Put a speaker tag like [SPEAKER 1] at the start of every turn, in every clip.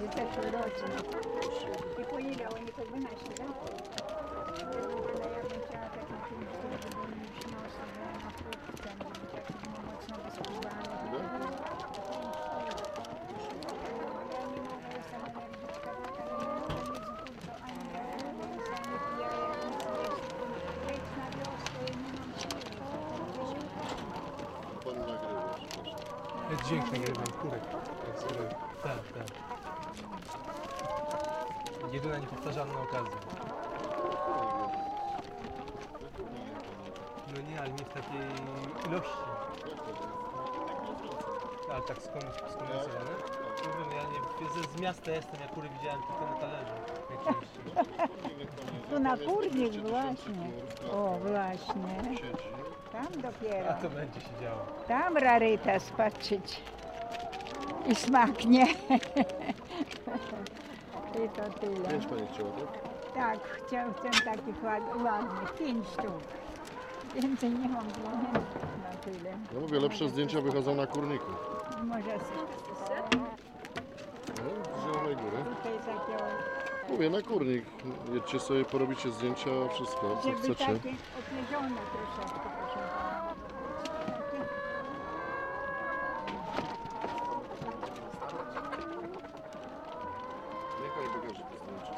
[SPEAKER 1] не те, що вроджено. І поїла, вони
[SPEAKER 2] хоч вона ще
[SPEAKER 3] дати. Dzięki, jeden kurek. Tak, tak. Jedyna niepowtarzalna okazja. No nie, ale nie w takiej ilości. Ale tak skom- skondensowane? Nie wiem, ja nie, z, z miasta jestem, ja kury widziałem tylko na talerzu. Najczęściej.
[SPEAKER 1] Tu na kurnik właśnie. O, właśnie. Tam dopiero.
[SPEAKER 3] A to będzie się działo.
[SPEAKER 1] Tam rarytas patrzeć. I smaknie. I to tyle.
[SPEAKER 2] Pięć pani chciała, tak?
[SPEAKER 1] Tak, chcę, chcę takich ład- ładnych. Pięć sztuk. Więcej nie mam pieniędzy na tyle.
[SPEAKER 2] Ja mówię, lepsze zdjęcia wychodzą na kurniku.
[SPEAKER 1] Może
[SPEAKER 2] No, z Zielonej Góry.
[SPEAKER 1] tutaj
[SPEAKER 2] Mówię, na kurnik. Jedźcie sobie, porobicie zdjęcia, wszystko, co
[SPEAKER 1] żeby
[SPEAKER 2] chcecie.
[SPEAKER 1] takie oplezione troszeczkę, proszę pana. Takie
[SPEAKER 2] Niech pani pokaże te zdjęcia.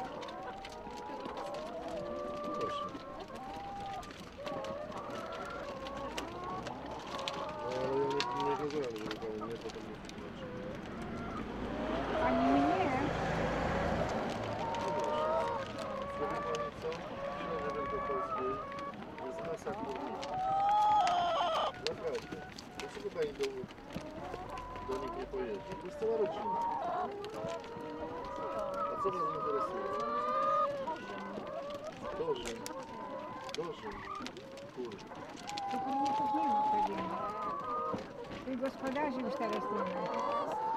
[SPEAKER 2] Proszę. Ale ja nie, nie kazałem, żeby pani mnie potem nie tłumaczył.
[SPEAKER 1] Pani mnie.
[SPEAKER 2] Pani co? Śledzę Wielkopolskiej. Jest masa kurników. Naprawdę. Dlaczego pani do, do nich nie pojedzie? To jest cała rodzina. A co was interesuje? Dożyn. Dożyn.
[SPEAKER 1] Tu kurników nie ma pewnie. Tych gospodarzy już teraz nie ma.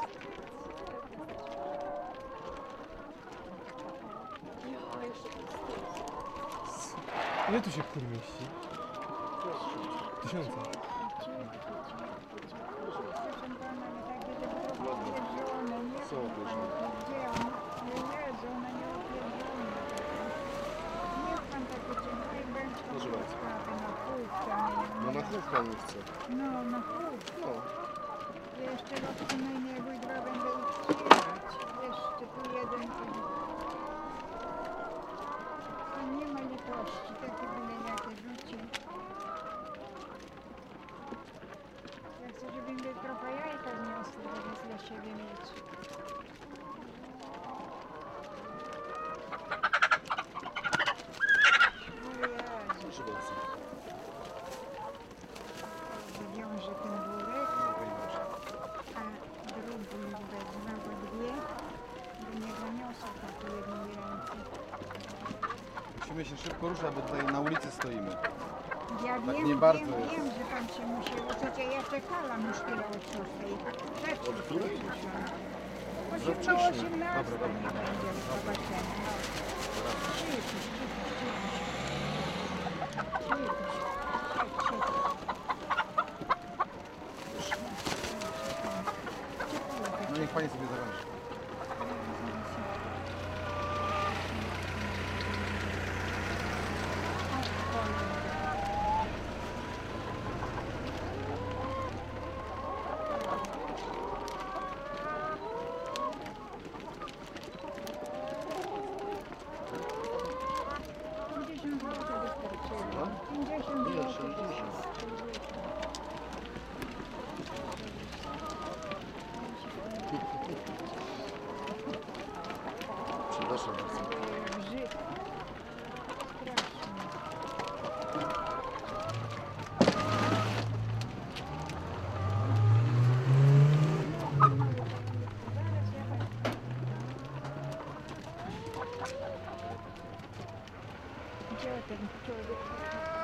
[SPEAKER 3] Ile tu się kur mieści? Tysiące.
[SPEAKER 1] Nie? Nie nie pan będzie
[SPEAKER 2] Proszę bardzo.
[SPEAKER 1] sprawy na półkę.
[SPEAKER 2] No na chłop pani chce.
[SPEAKER 1] No, na pół.
[SPEAKER 2] No.
[SPEAKER 1] Jeszcze rok co najmniej, jakby dwa będę ich trzymać. Jeszcze tu jeden. Nie ma litości, takie byle jakie rzucie. Ja chcę, żeby mi trochę jajka zniosły, żeby dla siebie mieć. O Jezu.
[SPEAKER 2] Proszę bardzo.
[SPEAKER 1] Wywiążę ten worek,
[SPEAKER 2] No, pani Boże.
[SPEAKER 1] a drugi wezmę, bo dwie, bo nie zaniosę tak jednej ręki.
[SPEAKER 4] Musimy się szybko ruszać, bo tutaj na ulicy stoimy.
[SPEAKER 1] Ja
[SPEAKER 4] Tak
[SPEAKER 1] wiem,
[SPEAKER 4] nie bardzo
[SPEAKER 1] wiem,
[SPEAKER 4] jest.
[SPEAKER 1] wiem, że pan się musi, bo co ja czekałam już tyle od szóstej.
[SPEAKER 2] Od której?
[SPEAKER 1] Osiemnastej
[SPEAKER 4] Dobra, dobra.
[SPEAKER 1] będzie zobaczenie. Cicho.
[SPEAKER 4] No niech pani sobie zarządzi.
[SPEAKER 1] Jordan,
[SPEAKER 2] Jordan.